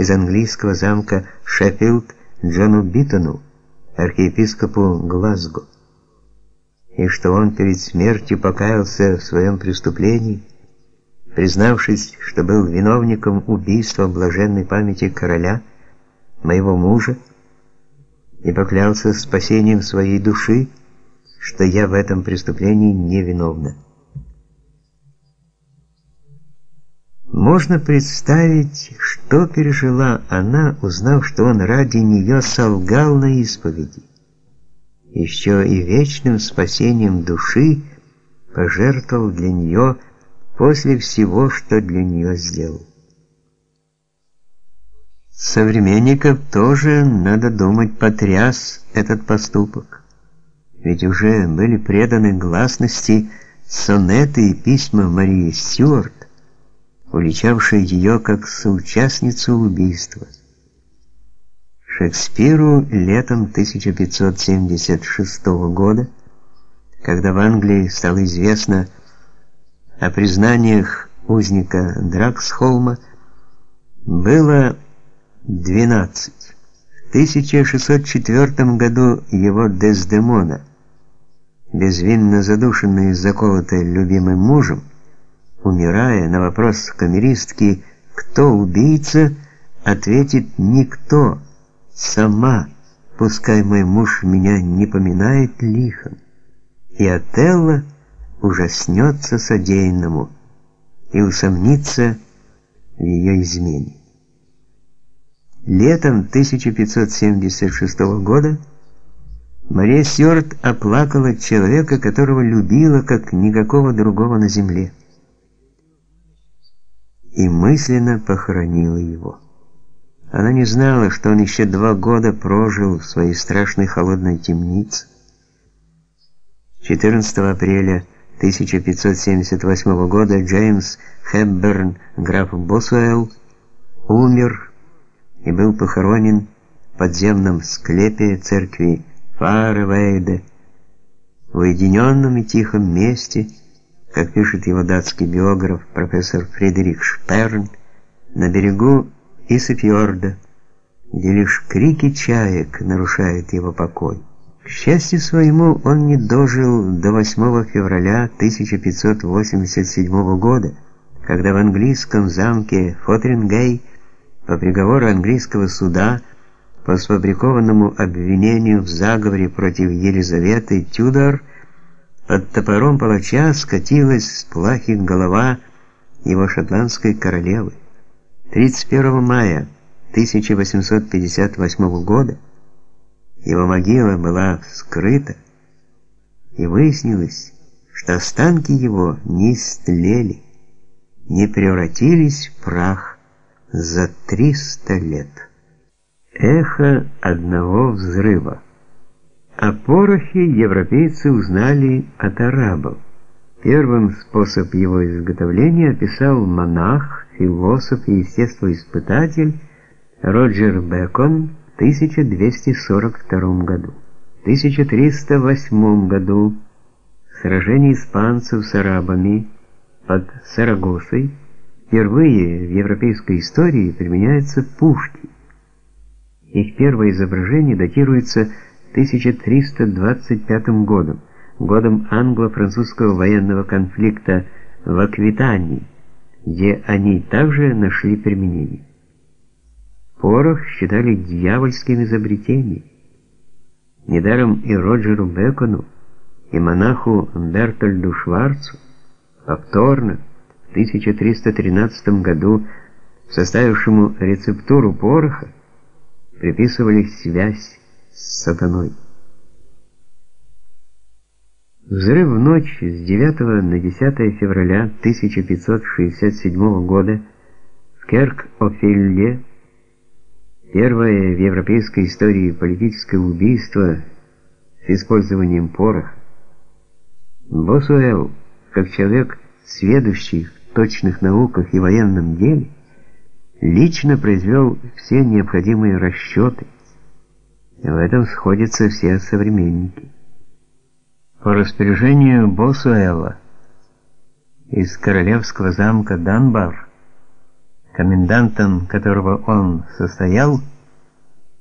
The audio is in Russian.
из английского замка Шеффилд Джону Биттону, архиепископу Глазго, и что он перед смертью покаялся в своем преступлении, признавшись, что был виновником убийства блаженной памяти короля, моего мужа, и поклялся спасением своей души, что я в этом преступлении не виновна. Можно представить, что пережила она, узнав, что он ради нее солгал на исповеди. Еще и вечным спасением души пожертвовал для нее после всего, что для нее сделал. Современников тоже, надо думать, потряс этот поступок. Ведь уже были преданы гласности сонеты и письма Марии Стюарт, уличавшие ее как соучастницу убийства. Шекспиру летом 1576 года, когда в Англии стало известно о признаниях узника Драксхолма, было 12. В 1604 году его Дездемона, безвинно задушенная и заколотая любимым мужем, умирая на вопрос камеристки «Кто убийца?» ответит «Никто, сама, пускай мой муж меня не поминает лихом». И Отелло ужаснется содеянному и усомнится в ее измене. Летом 1576 года Мария Стюарт оплакала человека, которого любила как никакого другого на земле, и мысленно похоронила его. Она не знала, что он еще два года прожил в своей страшной холодной темнице. 14 апреля 1578 года Джеймс Хэбберн, граф Босуэлл, умер и был похоронен в подземном склепе церкви Фарвейде в уединенном и тихом месте, как пишет его датский биограф профессор Фредерик Шперн, на берегу Исефьорда, где лишь крики чаек нарушают его покой. К счастью своему, он не дожил до 8 февраля 1587 года, когда в английском замке Фотрингей по приговору английского суда по сфабрикованному обвинению в заговоре против Елизаветы Тюдор под топором палача скатилась с плахи голова его шотландской королевы. 31 мая 1858 года его могила была вскрыта, и выяснилось, что останки его не истлели, не превратились в прах, за 300 лет. Эхо одного взрыва. О порохе европейцы узнали от арабов. Первым способ его изготовления описал монах, философ и естествоиспытатель Роджер Бекон в 1242 году. В 1308 году сражение испанцев с арабами под Сарагосой Впервые в европейской истории применяются пушки. Их первое изображение датируется 1325 годом, годом англо-французского военного конфликта в Аквитании, где они также нашли применение. Порох считали дьявольским изобретением. Недаром и Роджеру Бекону, и монаху Бертольду Шварцу повторно 1313 году составившему рецептуру пороха, приписывали связь с сатаной. Взрыв в ночь с 9 на 10 февраля 1567 года в Керк-Офелье, первое в европейской истории политическое убийство с использованием пороха. Босуэлл, как человек, сведущий точных науках и военном деле, лично произвел все необходимые расчеты. В этом сходятся все современники. По распоряжению Босуэлла из королевского замка Данбар комендантом которого он состоял,